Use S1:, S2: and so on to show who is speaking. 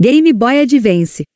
S1: Game Boy Advance.